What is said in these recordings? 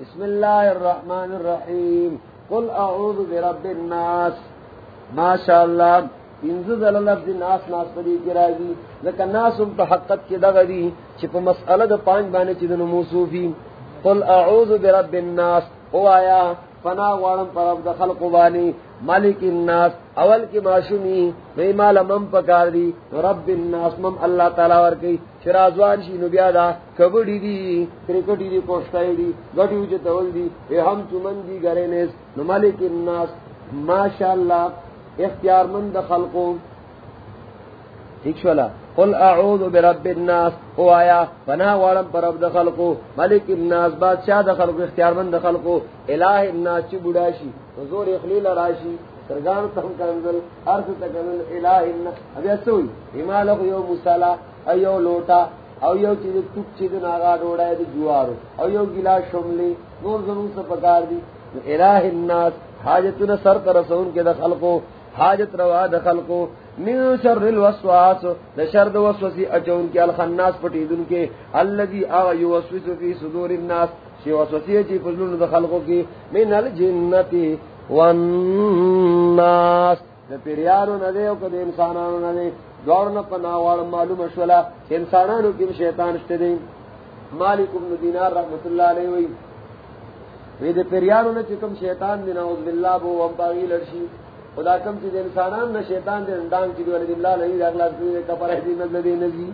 بسم اللہ الرحمن الرحیم. قل اعوذ برب الناس. ما شاء اللہ انزد لفظ ناس ناس پدی کی راضی لکا ناس ام پا حقت کی دغدی چپ مسئلہ دا پانچ بانے چی دنو موصوفی قل اعوذ برب الناس. او آیا فنا وارم پر اب دا خلق بانی، مالک الناس، اول کی معشومی، نئی مالا مم پکار دی، رب الناس، مم اللہ تعالی ورکی شرازوان شی نبیا دا کبڑی دی، کرکٹی دی، پوشتائی دی، گٹی وچ تول دی، اے ہم چمن دی گرے نیس نو مالک الناس، ماشاءاللہ، اختیار مند خلقو۔ ٹھیک شولا قل اعوذ برب الناس، او آیا، فنا وارم پر رب دخلقو ملک الناس، بادشاہ دخلقو اختیار مند دخلقو الہ الناس چی بڑاشی حضور اخلیل راشی سرگان تم کنزل، عرض تکنل الہ الناس اب یہ ایسوئی امالک یو مسالہ ایو لوٹا، او یو چیز تک چیز ناغا ڈوڑا ہے دی جوارو، او یو گلا شملی، نور ضرور سے پکار دی، الہ الناس حاجتنا سر ترسون کے دخل کو، حاجت روا دخل کو من شر الوسواس لشر وسوسی اجون کے الخناس پٹی دن کے الذي اغ يوسوس في صدور الناس شی وسوسی جی فضلون دخل کو کی من الجنتی والناس. پیریانو نہ دے او کدے انسانانو نہ دے دوڑ نہ پنا وال معلوم شولا انسانانو کی شیطان شتے دے مالک بن دینار رحمت اللہ علیہ وی وی دے پیریانو نے چکم شیطان دی، نعوذ باللہ بو وم باغی لڑشی خدا کم چیز انسانان نہ شیطان دے اندان کی دولی اللہ نہیں دے اخلاص دے کفر حدی مدلدی نزی.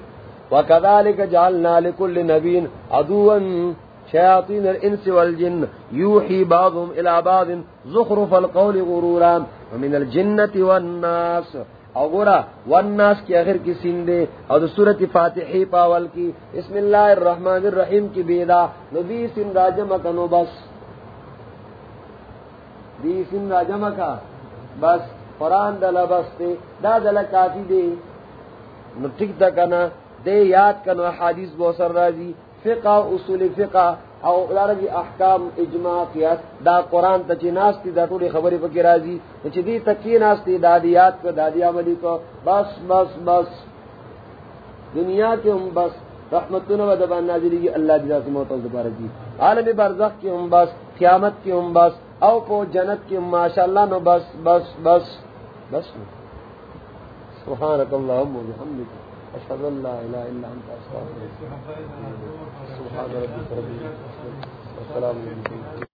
وکذالک جعلنا لکل نبین عدوان، شیاطین الانس والجن. یوحی بعضهم الى بعض زخرف القول غرورا. ومن الجنة والناس. او گورا، والناس کی اخر کی سین سندے اور سورت فاتحی پاول کی. بسم اللہ الرحمن الرحیم کی بیدا نبی سن راجم کنو بس. دی سن راجم کا. بس قرآن دل بس دے، دا دل کافی دے۔ نو ٹک دا کنا، دے یاد کنو حادیث بو سر راضی، فقہ، اصول فقہ او لارجی احکام، اجماع، قیاس، دا قرآن تا چی ناستی دا تولی خبری پکی رازی چی دی تکی ناستی دادی یاد کو دادی عملی کو بس بس بس۔ دنیا کے ہم بس رحمتون و دبان نازلی کی اللہ دیدہ سے موتا دبارا جی۔ عالم برزخ کی ام بس، قیامت کی ام بس، او کو جنت کی ماشاء اللہ نو بس بس بس بس سبحانک اللہم و اشهد ان لا اله الا انت استغفرك سبحان ربک رب العزت والسلام